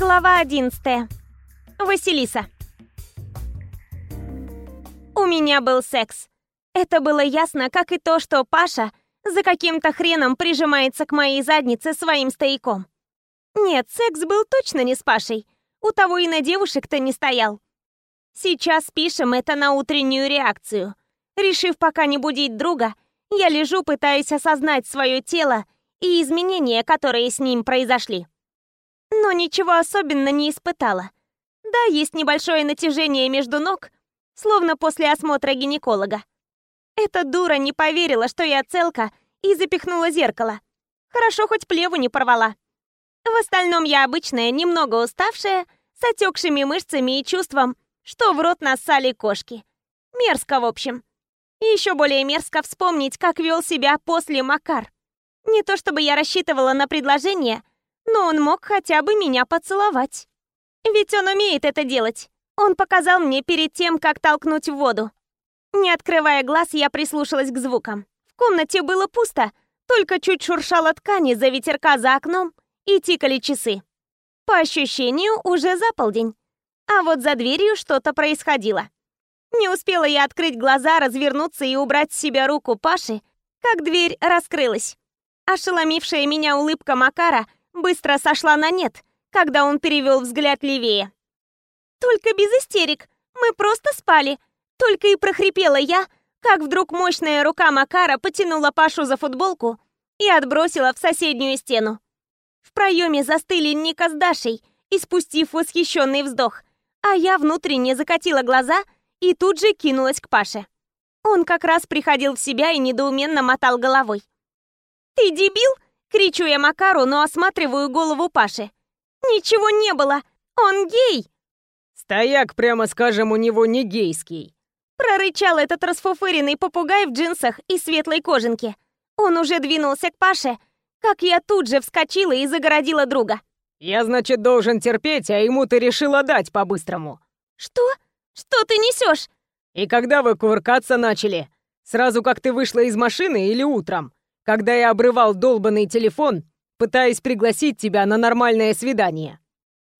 Глава 11. Василиса. У меня был секс. Это было ясно, как и то, что Паша за каким-то хреном прижимается к моей заднице своим стояком. Нет, секс был точно не с Пашей. У того и на девушек-то не стоял. Сейчас пишем это на утреннюю реакцию. Решив пока не будить друга, я лежу, пытаясь осознать свое тело и изменения, которые с ним произошли. Но ничего особенно не испытала. Да, есть небольшое натяжение между ног, словно после осмотра гинеколога. Эта дура не поверила, что я целка, и запихнула зеркало. Хорошо, хоть плеву не порвала. В остальном я обычная, немного уставшая, с отекшими мышцами и чувством, что в рот нассали кошки. Мерзко, в общем. И еще более мерзко вспомнить, как вел себя после Макар. Не то чтобы я рассчитывала на предложение, но он мог хотя бы меня поцеловать. Ведь он умеет это делать. Он показал мне перед тем, как толкнуть в воду. Не открывая глаз, я прислушалась к звукам. В комнате было пусто, только чуть шуршала ткани за ветерка за окном и тикали часы. По ощущению, уже за полдень. А вот за дверью что-то происходило. Не успела я открыть глаза, развернуться и убрать с себя руку Паши, как дверь раскрылась. Ошеломившая меня улыбка Макара быстро сошла на нет, когда он перевел взгляд левее. «Только без истерик, мы просто спали», только и прохрипела я, как вдруг мощная рука Макара потянула Пашу за футболку и отбросила в соседнюю стену. В проеме застыли Ника с Дашей, испустив восхищенный вздох, а я внутренне закатила глаза и тут же кинулась к Паше. Он как раз приходил в себя и недоуменно мотал головой. «Ты дебил?» — кричу я Макару, но осматриваю голову Паши. «Ничего не было! Он гей!» «Стояк, прямо скажем, у него не гейский!» Прорычал этот расфуфыренный попугай в джинсах и светлой кожанке. Он уже двинулся к Паше, как я тут же вскочила и загородила друга. «Я, значит, должен терпеть, а ему ты решила дать по-быстрому». «Что? Что ты несешь?» «И когда вы кувыркаться начали? Сразу как ты вышла из машины или утром? Когда я обрывал долбанный телефон, пытаясь пригласить тебя на нормальное свидание?»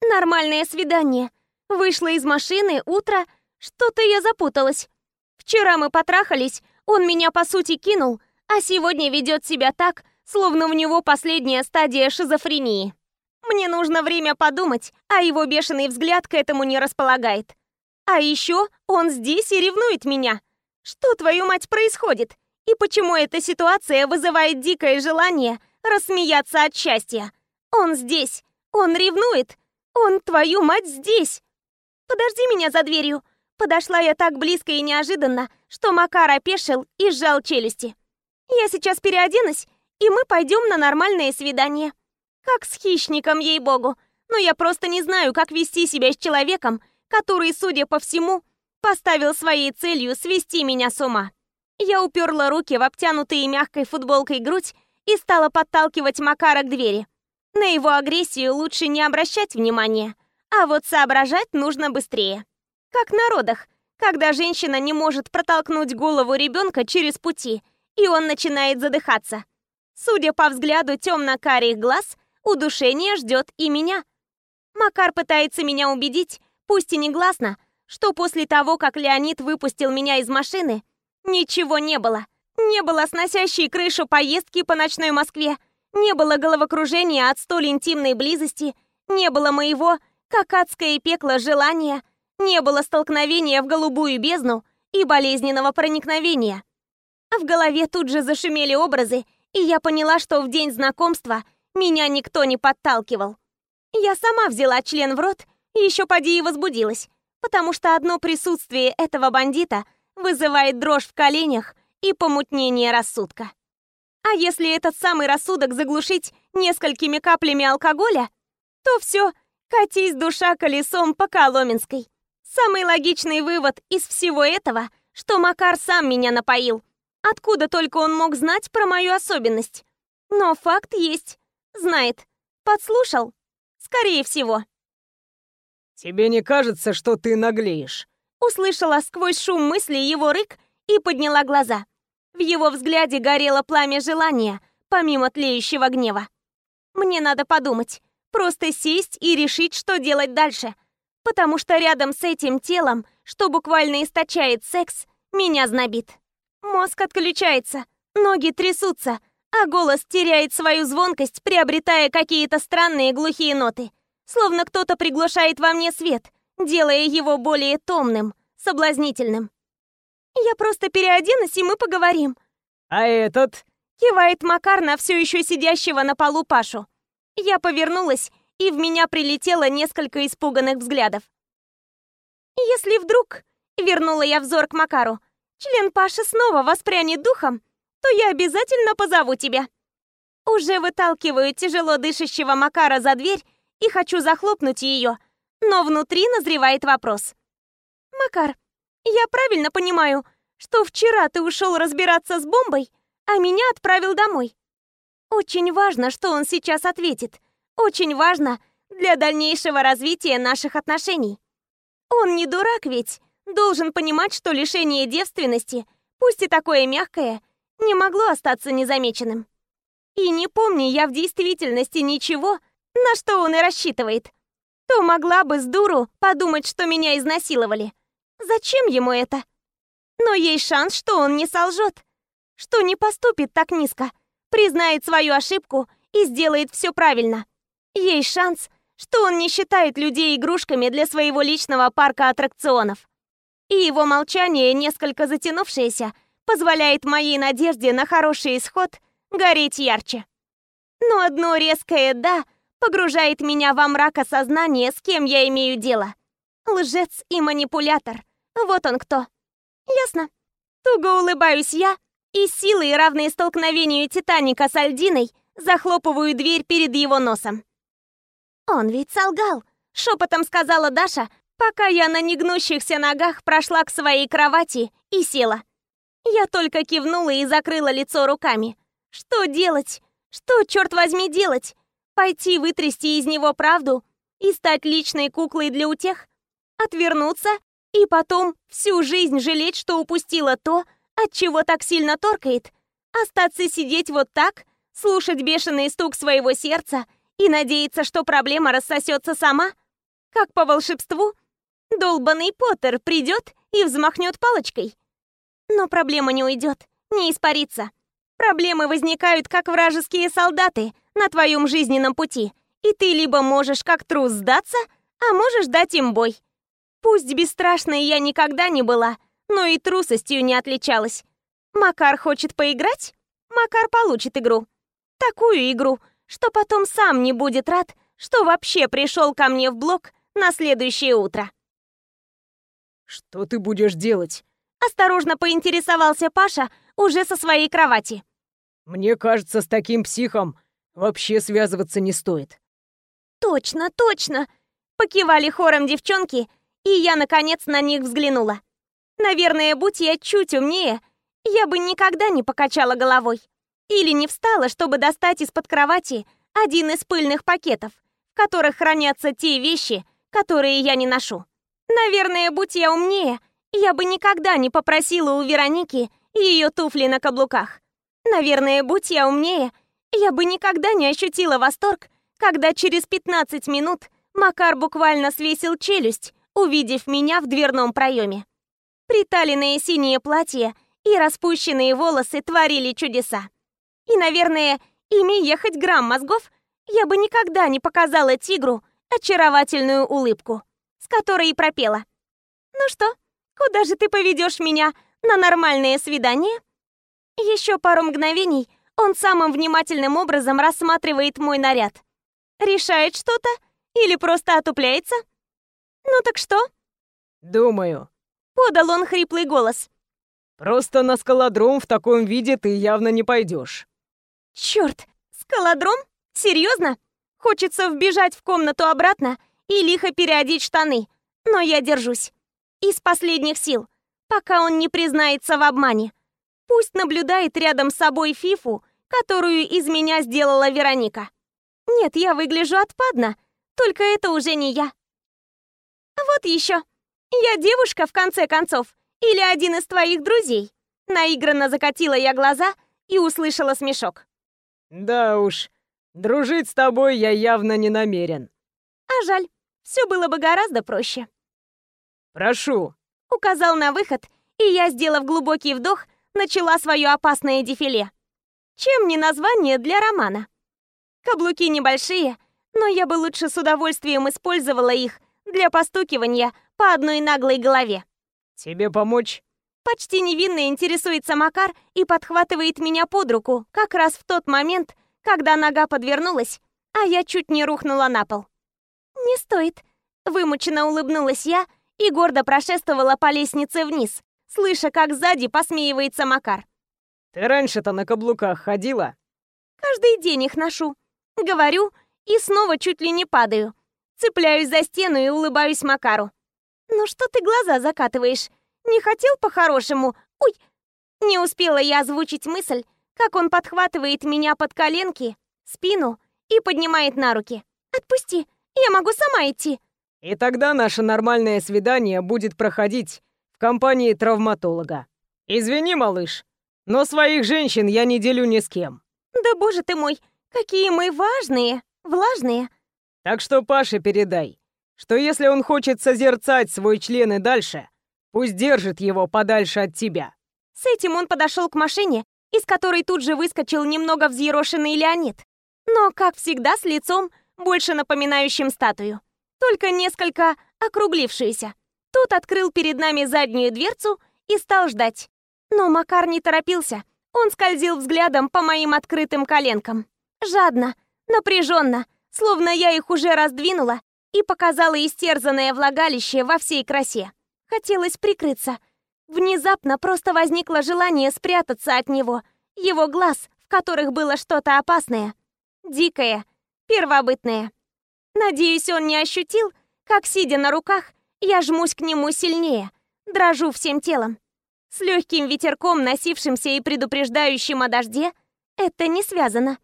«Нормальное свидание. Вышла из машины, утро...» Что-то я запуталась. Вчера мы потрахались, он меня по сути кинул, а сегодня ведет себя так, словно у него последняя стадия шизофрении. Мне нужно время подумать, а его бешеный взгляд к этому не располагает. А еще он здесь и ревнует меня. Что, твою мать, происходит? И почему эта ситуация вызывает дикое желание рассмеяться от счастья? Он здесь, он ревнует, он, твою мать, здесь. Подожди меня за дверью, Подошла я так близко и неожиданно, что Макар опешил и сжал челюсти. Я сейчас переоденусь, и мы пойдем на нормальное свидание. Как с хищником, ей-богу. Но я просто не знаю, как вести себя с человеком, который, судя по всему, поставил своей целью свести меня с ума. Я уперла руки в обтянутые мягкой футболкой грудь и стала подталкивать Макара к двери. На его агрессию лучше не обращать внимания, а вот соображать нужно быстрее. Как на родах, когда женщина не может протолкнуть голову ребенка через пути, и он начинает задыхаться. Судя по взгляду темно-карих глаз, удушение ждет и меня. Макар пытается меня убедить, пусть и негласно, что после того, как Леонид выпустил меня из машины, ничего не было. Не было сносящей крышу поездки по ночной Москве, не было головокружения от столь интимной близости, не было моего, как адское пекло, желания не было столкновения в голубую бездну и болезненного проникновения. В голове тут же зашумели образы, и я поняла, что в день знакомства меня никто не подталкивал. Я сама взяла член в рот еще поди и возбудилась, потому что одно присутствие этого бандита вызывает дрожь в коленях и помутнение рассудка. А если этот самый рассудок заглушить несколькими каплями алкоголя, то все, катись душа колесом по Коломенской. Самый логичный вывод из всего этого, что Макар сам меня напоил. Откуда только он мог знать про мою особенность? Но факт есть. Знает. Подслушал? Скорее всего. «Тебе не кажется, что ты наглеешь?» Услышала сквозь шум мысли его рык и подняла глаза. В его взгляде горело пламя желания, помимо тлеющего гнева. Мне надо подумать. Просто сесть и решить, что делать дальше. Потому что рядом с этим телом, что буквально источает секс, меня знобит. Мозг отключается, ноги трясутся, а голос теряет свою звонкость, приобретая какие-то странные глухие ноты. Словно кто-то приглушает во мне свет, делая его более томным, соблазнительным. «Я просто переоденусь, и мы поговорим». «А этот?» Кивает Макар на все еще сидящего на полу Пашу. Я повернулась, и в меня прилетело несколько испуганных взглядов. «Если вдруг...» — вернула я взор к Макару. «Член Паши снова воспрянет духом, то я обязательно позову тебя». Уже выталкиваю тяжело дышащего Макара за дверь и хочу захлопнуть ее, но внутри назревает вопрос. «Макар, я правильно понимаю, что вчера ты ушел разбираться с бомбой, а меня отправил домой?» Очень важно, что он сейчас ответит. Очень важно для дальнейшего развития наших отношений. Он не дурак ведь. Должен понимать, что лишение девственности, пусть и такое мягкое, не могло остаться незамеченным. И не помню я в действительности ничего, на что он и рассчитывает. То могла бы с дуру подумать, что меня изнасиловали. Зачем ему это? Но есть шанс, что он не солжет, что не поступит так низко, признает свою ошибку и сделает все правильно. Есть шанс, что он не считает людей игрушками для своего личного парка аттракционов. И его молчание, несколько затянувшееся, позволяет моей надежде на хороший исход гореть ярче. Но одно резкое «да» погружает меня во мрак осознания, с кем я имею дело. Лжец и манипулятор. Вот он кто. Ясно. Туго улыбаюсь я, и силой, равной столкновению Титаника с Альдиной, захлопываю дверь перед его носом. «Он ведь солгал», — шепотом сказала Даша, пока я на негнущихся ногах прошла к своей кровати и села. Я только кивнула и закрыла лицо руками. Что делать? Что, черт возьми, делать? Пойти вытрясти из него правду и стать личной куклой для утех? Отвернуться и потом всю жизнь жалеть, что упустила то, от чего так сильно торкает? Остаться сидеть вот так, слушать бешеный стук своего сердца и надеяться, что проблема рассосется сама? Как по волшебству? Долбанный Поттер придет и взмахнет палочкой. Но проблема не уйдет, не испарится. Проблемы возникают, как вражеские солдаты на твоем жизненном пути, и ты либо можешь как трус сдаться, а можешь дать им бой. Пусть бесстрашной я никогда не была, но и трусостью не отличалась. Макар хочет поиграть? Макар получит игру. Такую игру, что потом сам не будет рад, что вообще пришел ко мне в блок на следующее утро. «Что ты будешь делать?» Осторожно поинтересовался Паша уже со своей кровати. «Мне кажется, с таким психом вообще связываться не стоит». «Точно, точно!» Покивали хором девчонки, и я, наконец, на них взглянула. Наверное, будь я чуть умнее, я бы никогда не покачала головой. Или не встала, чтобы достать из-под кровати один из пыльных пакетов, в которых хранятся те вещи, которые я не ношу. Наверное, будь я умнее, я бы никогда не попросила у Вероники ее туфли на каблуках. Наверное, будь я умнее, я бы никогда не ощутила восторг, когда через 15 минут Макар буквально свесил челюсть, увидев меня в дверном проеме. Приталенное синее платье и распущенные волосы творили чудеса. И, наверное, имея хоть грамм мозгов, я бы никогда не показала тигру очаровательную улыбку, с которой и пропела. «Ну что, куда же ты поведешь меня на нормальное свидание?» Еще пару мгновений он самым внимательным образом рассматривает мой наряд. Решает что-то или просто отупляется? «Ну так что?» «Думаю». Подал он хриплый голос. «Просто на скалодром в таком виде ты явно не пойдешь». «Черт! Скалодром? Серьезно? Хочется вбежать в комнату обратно и лихо переодеть штаны. Но я держусь. Из последних сил, пока он не признается в обмане. Пусть наблюдает рядом с собой Фифу, которую из меня сделала Вероника. Нет, я выгляжу отпадно, только это уже не я. Вот еще. Я девушка, в конце концов, или один из твоих друзей? Наигранно закатила я глаза и услышала смешок. Да уж, Дружить с тобой я явно не намерен. А жаль, все было бы гораздо проще. Прошу. Указал на выход, и я, сделав глубокий вдох, начала свое опасное дефиле. Чем не название для романа? Каблуки небольшие, но я бы лучше с удовольствием использовала их для постукивания по одной наглой голове. Тебе помочь? Почти невинно интересуется Макар и подхватывает меня под руку, как раз в тот момент, когда нога подвернулась, а я чуть не рухнула на пол. «Не стоит», — вымученно улыбнулась я и гордо прошествовала по лестнице вниз, слыша, как сзади посмеивается Макар. «Ты раньше-то на каблуках ходила?» «Каждый день их ношу», — говорю, и снова чуть ли не падаю. Цепляюсь за стену и улыбаюсь Макару. «Ну что ты глаза закатываешь? Не хотел по-хорошему? Ой!» Не успела я озвучить мысль, как он подхватывает меня под коленки, спину и поднимает на руки. «Отпусти, я могу сама идти». И тогда наше нормальное свидание будет проходить в компании травматолога. Извини, малыш, но своих женщин я не делю ни с кем. Да боже ты мой, какие мы важные, влажные. Так что Паше передай, что если он хочет созерцать свой член и дальше, пусть держит его подальше от тебя. С этим он подошел к машине, из которой тут же выскочил немного взъерошенный Леонид. Но, как всегда, с лицом, больше напоминающим статую. Только несколько округлившуюся. Тот открыл перед нами заднюю дверцу и стал ждать. Но Макар не торопился. Он скользил взглядом по моим открытым коленкам. Жадно, напряженно, словно я их уже раздвинула и показала истерзанное влагалище во всей красе. Хотелось прикрыться. Внезапно просто возникло желание спрятаться от него, его глаз, в которых было что-то опасное. Дикое, первобытное. Надеюсь, он не ощутил, как, сидя на руках, я жмусь к нему сильнее, дрожу всем телом. С легким ветерком, носившимся и предупреждающим о дожде, это не связано.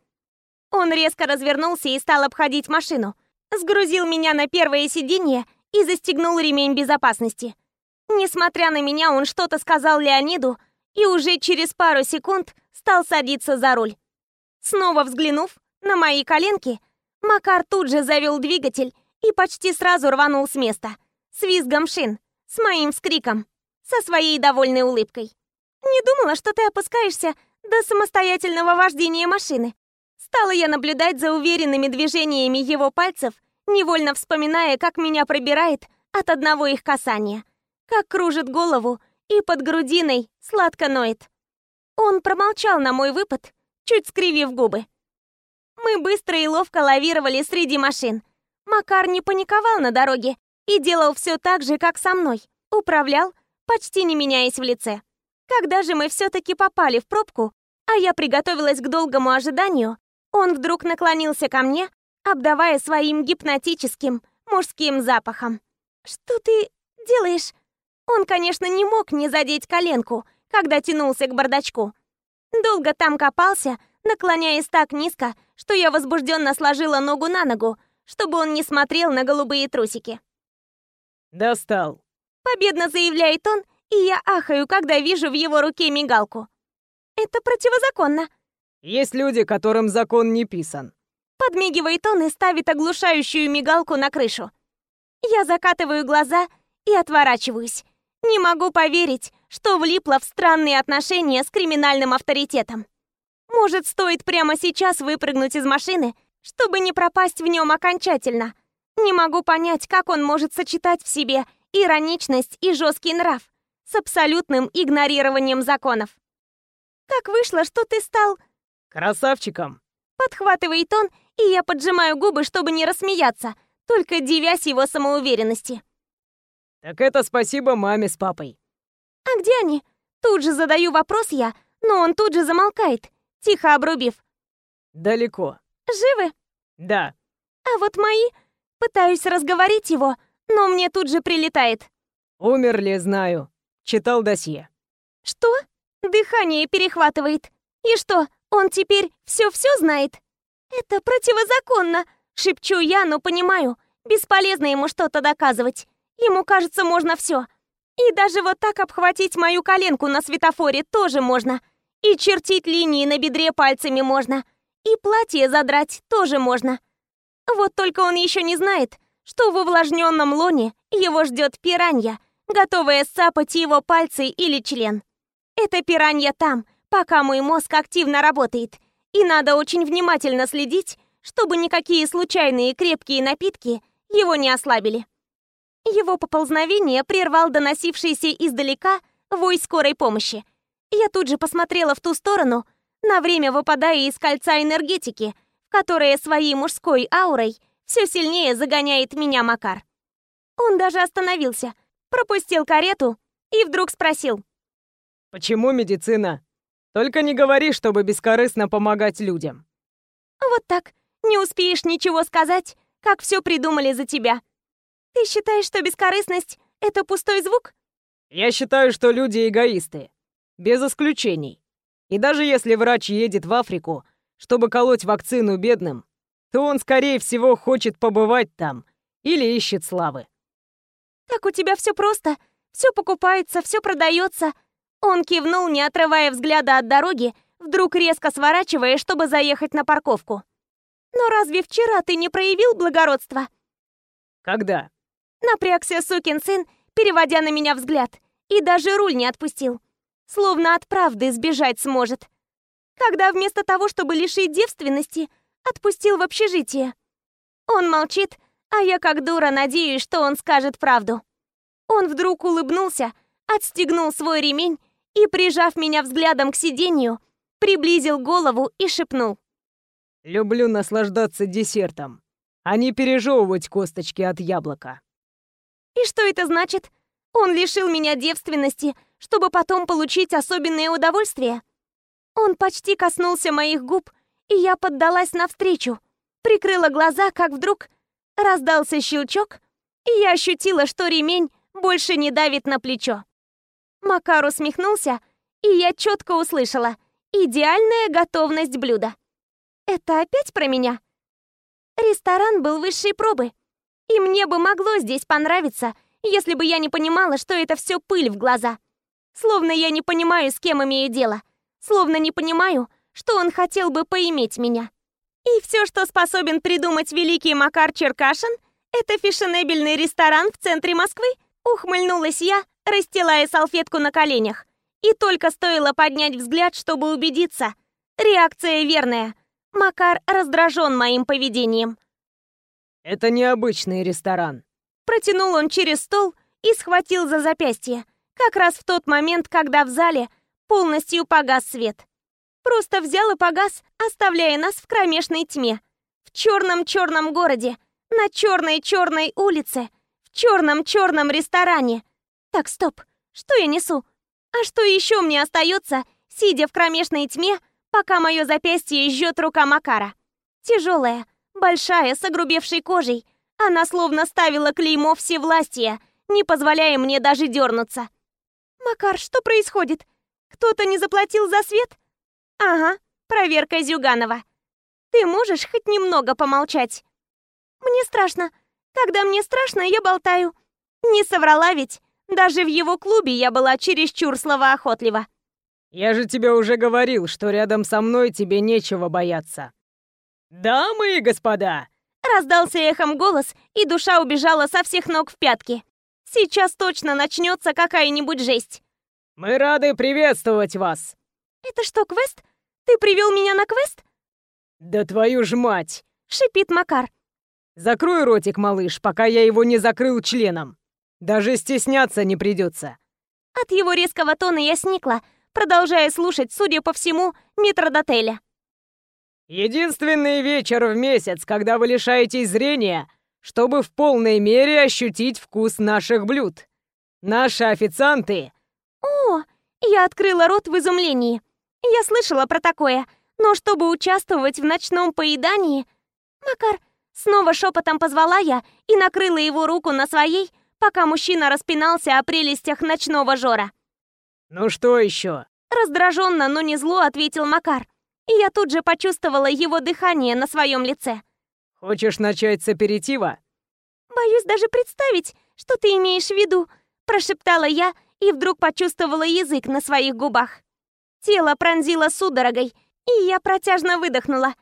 Он резко развернулся и стал обходить машину. Сгрузил меня на первое сиденье и застегнул ремень безопасности. Несмотря на меня, он что-то сказал Леониду и уже через пару секунд стал садиться за руль. Снова взглянув на мои коленки, Макар тут же завел двигатель и почти сразу рванул с места. С визгом шин, с моим скриком со своей довольной улыбкой. «Не думала, что ты опускаешься до самостоятельного вождения машины». Стала я наблюдать за уверенными движениями его пальцев, невольно вспоминая, как меня пробирает от одного их касания, как кружит голову и под грудиной сладко ноет. Он промолчал на мой выпад, чуть скривив губы. Мы быстро и ловко лавировали среди машин. Макар не паниковал на дороге и делал все так же, как со мной. Управлял, почти не меняясь в лице. Когда же мы все-таки попали в пробку, а я приготовилась к долгому ожиданию, он вдруг наклонился ко мне, обдавая своим гипнотическим мужским запахом. «Что ты делаешь?» Он, конечно, не мог не задеть коленку, когда тянулся к бардачку. Долго там копался, наклоняясь так низко, что я возбужденно сложила ногу на ногу, чтобы он не смотрел на голубые трусики. «Достал», Победно заявляет он, и я ахаю, когда вижу в его руке мигалку. Это противозаконно. Есть люди, которым закон не писан. Подмигивает он и ставит оглушающую мигалку на крышу. Я закатываю глаза и отворачиваюсь. Не могу поверить, что влипла в странные отношения с криминальным авторитетом. Может, стоит прямо сейчас выпрыгнуть из машины, чтобы не пропасть в нем окончательно. Не могу понять, как он может сочетать в себе ироничность и жесткий нрав с абсолютным игнорированием законов. «Как вышло, что ты стал...» «Красавчиком!» Подхватывает он, и я поджимаю губы, чтобы не рассмеяться, только дивясь его самоуверенности. «Так это спасибо маме с папой». «А где они?» Тут же задаю вопрос я, но он тут же замолкает, тихо обрубив. «Далеко». «Живы?» «Да». «А вот мои...» Пытаюсь разговорить его, но мне тут же прилетает. Умерли, знаю. Читал досье. Что? Дыхание перехватывает. И что, он теперь все-все знает? Это противозаконно, шепчу я, но понимаю, бесполезно ему что-то доказывать. Ему кажется, можно все. И даже вот так обхватить мою коленку на светофоре тоже можно. И чертить линии на бедре пальцами можно. И платье задрать тоже можно. Вот только он еще не знает, что в увлажненном лоне его ждет пиранья, готовая сцапать его пальцы или член. Это пиранья там, пока мой мозг активно работает, и надо очень внимательно следить, чтобы никакие случайные крепкие напитки его не ослабили. Его поползновение прервал доносившийся издалека вой скорой помощи. Я тут же посмотрела в ту сторону, на время выпадая из кольца энергетики, в которое своей мужской аурой все сильнее загоняет меня Макар. Он даже остановился, пропустил карету и вдруг спросил. «Почему медицина? Только не говори, чтобы бескорыстно помогать людям». «Вот так. Не успеешь ничего сказать, как все придумали за тебя. Ты считаешь, что бескорыстность — это пустой звук? Я считаю, что люди эгоисты. Без исключений. И даже если врач едет в Африку, чтобы колоть вакцину бедным, то он, скорее всего, хочет побывать там или ищет славы. Так у тебя все просто. Все покупается, все продается. Он кивнул, не отрывая взгляда от дороги, вдруг резко сворачивая, чтобы заехать на парковку. Но разве вчера ты не проявил благородства? Когда? Напрягся сукин сын, переводя на меня взгляд, и даже руль не отпустил. Словно от правды сбежать сможет. Когда вместо того, чтобы лишить девственности, отпустил в общежитие. Он молчит, а я как дура надеюсь, что он скажет правду. Он вдруг улыбнулся, отстегнул свой ремень и, прижав меня взглядом к сиденью, приблизил голову и шепнул. «Люблю наслаждаться десертом, а не пережевывать косточки от яблока». И что это значит? Он лишил меня девственности, чтобы потом получить особенное удовольствие? Он почти коснулся моих губ, и я поддалась навстречу, прикрыла глаза, как вдруг раздался щелчок, и я ощутила, что ремень больше не давит на плечо. Макар усмехнулся, и я четко услышала «идеальная готовность блюда». Это опять про меня? Ресторан был высшей пробы. И мне бы могло здесь понравиться, если бы я не понимала, что это все пыль в глаза. Словно я не понимаю, с кем имею дело. Словно не понимаю, что он хотел бы поиметь меня. И все, что способен придумать великий Макар Черкашин, это фешенебельный ресторан в центре Москвы? Ухмыльнулась я, расстилая салфетку на коленях. И только стоило поднять взгляд, чтобы убедиться. Реакция верная. Макар раздражен моим поведением. Это необычный ресторан. Протянул он через стол и схватил за запястье, как раз в тот момент, когда в зале полностью погас свет. Просто взял и погас, оставляя нас в кромешной тьме. В черном-черном городе, на черной-черной улице, в черном-черном ресторане. Так, стоп, что я несу? А что еще мне остается, сидя в кромешной тьме, пока мое запястье жжет рука Макара? Тяжелая, Большая, с огрубевшей кожей. Она словно ставила клеймо всевластия, не позволяя мне даже дернуться. «Макар, что происходит? Кто-то не заплатил за свет?» «Ага, проверка Зюганова. Ты можешь хоть немного помолчать?» «Мне страшно. Когда мне страшно, я болтаю. Не соврала ведь. Даже в его клубе я была чересчур словоохотлива». «Я же тебе уже говорил, что рядом со мной тебе нечего бояться», «Дамы и господа!» Раздался эхом голос, и душа убежала со всех ног в пятки. Сейчас точно начнется какая-нибудь жесть. «Мы рады приветствовать вас!» «Это что, квест? Ты привел меня на квест?» «Да твою ж мать!» — шипит Макар. «Закрой ротик, малыш, пока я его не закрыл членом. Даже стесняться не придется». От его резкого тона я сникла, продолжая слушать, судя по всему, метродотеля. Единственный вечер в месяц, когда вы лишаетесь зрения, чтобы в полной мере ощутить вкус наших блюд. Наши официанты...» «О!» Я открыла рот в изумлении. Я слышала про такое, но чтобы участвовать в ночном поедании... «Макар!» Снова шепотом позвала я и накрыла его руку на своей, пока мужчина распинался о прелестях ночного жора. «Ну что еще?» Раздраженно, но не зло ответил Макар и я тут же почувствовала его дыхание на своем лице. «Хочешь начать с аперитива?» «Боюсь даже представить, что ты имеешь в виду», прошептала я и вдруг почувствовала язык на своих губах. Тело пронзило судорогой, и я протяжно выдохнула.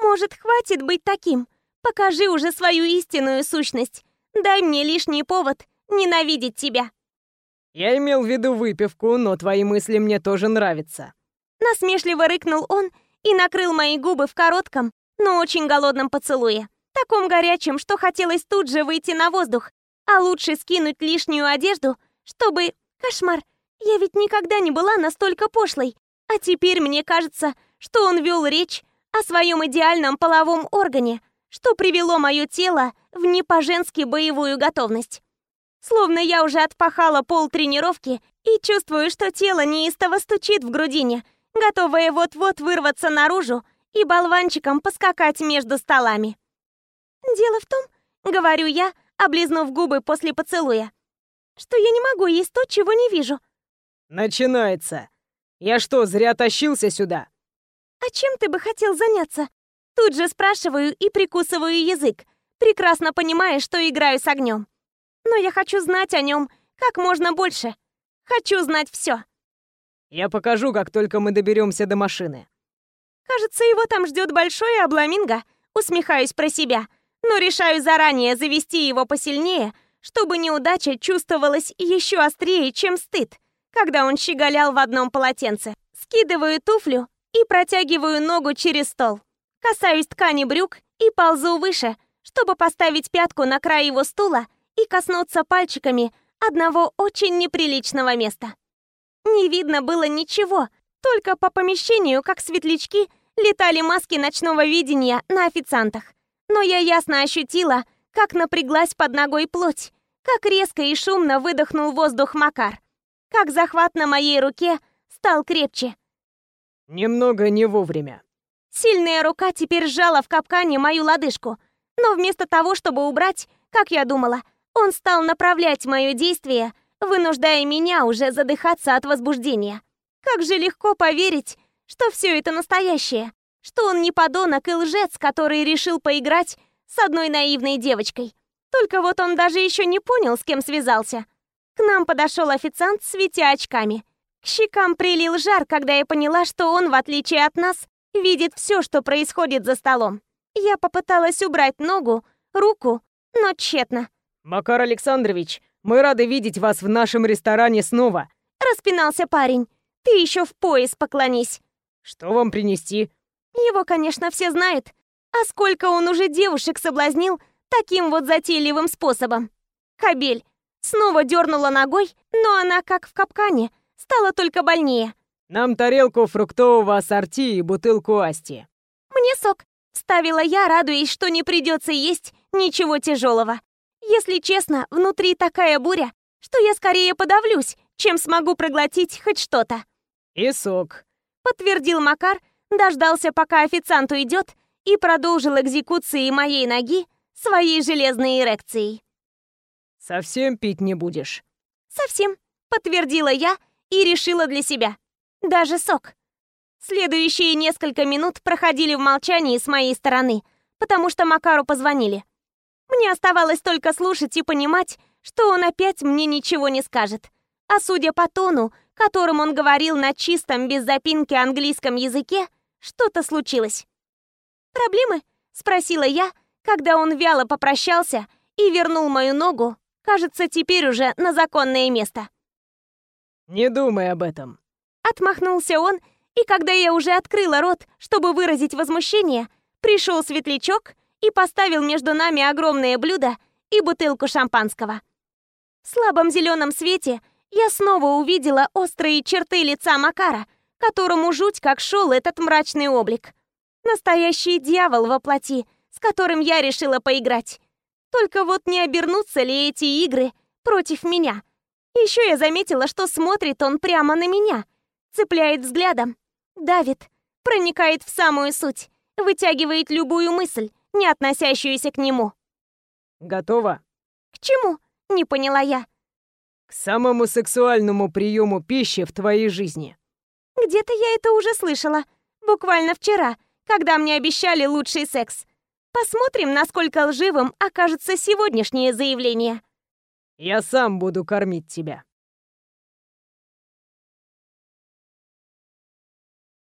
Может, хватит быть таким? Покажи уже свою истинную сущность. Дай мне лишний повод ненавидеть тебя. Я имел в виду выпивку, но твои мысли мне тоже нравятся. Насмешливо рыкнул он и накрыл мои губы в коротком, но очень голодном поцелуе. Таком горячем, что хотелось тут же выйти на воздух, а лучше скинуть лишнюю одежду, чтобы... Кошмар, я ведь никогда не была настолько пошлой. А теперь мне кажется, что он вел речь о своем идеальном половом органе, что привело мое тело в не по-женски боевую готовность. Словно я уже отпахала пол тренировки и чувствую, что тело неистово стучит в грудине, готовое вот-вот вырваться наружу и болванчиком поскакать между столами. «Дело в том, — говорю я, облизнув губы после поцелуя, — что я не могу есть то, чего не вижу». «Начинается. Я что, зря тащился сюда?» «А чем ты бы хотел заняться?» Тут же спрашиваю и прикусываю язык, прекрасно понимая, что играю с огнем. Но я хочу знать о нем как можно больше. Хочу знать все. Я покажу, как только мы доберемся до машины. Кажется, его там ждет большое обламинго, усмехаюсь про себя, но решаю заранее завести его посильнее, чтобы неудача чувствовалась еще острее, чем стыд, когда он щеголял в одном полотенце. Скидываю туфлю и протягиваю ногу через стол. Касаюсь ткани брюк и ползу выше, чтобы поставить пятку на край его стула и коснуться пальчиками одного очень неприличного места. Не видно было ничего, только по помещению, как светлячки, летали маски ночного видения на официантах. Но я ясно ощутила, как напряглась под ногой плоть, как резко и шумно выдохнул воздух Макар, как захват на моей руке стал крепче. Немного не вовремя. Сильная рука теперь сжала в капкане мою лодыжку, но вместо того, чтобы убрать, как я думала, он стал направлять мое действие, вынуждая меня уже задыхаться от возбуждения. Как же легко поверить, что все это настоящее, что он не подонок и лжец, который решил поиграть с одной наивной девочкой. Только вот он даже еще не понял, с кем связался. К нам подошел официант, светя очками. К щекам прилил жар, когда я поняла, что он, в отличие от нас, видит все, что происходит за столом. Я попыталась убрать ногу, руку, но тщетно. «Макар Александрович, мы рады видеть вас в нашем ресторане снова!» Распинался парень. «Ты еще в пояс поклонись!» «Что вам принести?» Его, конечно, все знают. А сколько он уже девушек соблазнил таким вот затейливым способом. Кабель снова дернула ногой, но она, как в капкане, стала только больнее. «Нам тарелку фруктового ассорти и бутылку асти». «Мне сок», — ставила я, радуясь, что не придется есть ничего тяжелого. Если честно, внутри такая буря, что я скорее подавлюсь, чем смогу проглотить хоть что-то. «И сок», — подтвердил Макар, дождался, пока официант уйдет, и продолжил экзекуции моей ноги своей железной эрекцией. «Совсем пить не будешь?» «Совсем», — подтвердила я и решила для себя. Даже сок. Следующие несколько минут проходили в молчании с моей стороны, потому что Макару позвонили. Мне оставалось только слушать и понимать, что он опять мне ничего не скажет. А судя по тону, которым он говорил на чистом, без запинки английском языке, что-то случилось. «Проблемы?» — спросила я, когда он вяло попрощался и вернул мою ногу, кажется, теперь уже на законное место. «Не думай об этом». Отмахнулся он, и когда я уже открыла рот, чтобы выразить возмущение, пришел светлячок и поставил между нами огромное блюдо и бутылку шампанского. В слабом зеленом свете я снова увидела острые черты лица Макара, которому жуть как шел этот мрачный облик. Настоящий дьявол во плоти, с которым я решила поиграть. Только вот не обернутся ли эти игры против меня? Еще я заметила, что смотрит он прямо на меня, цепляет взглядом, давит, проникает в самую суть, вытягивает любую мысль, не относящуюся к нему. «Готово?» «К чему?» — не поняла я. «К самому сексуальному приему пищи в твоей жизни». «Где-то я это уже слышала. Буквально вчера, когда мне обещали лучший секс. Посмотрим, насколько лживым окажется сегодняшнее заявление». «Я сам буду кормить тебя».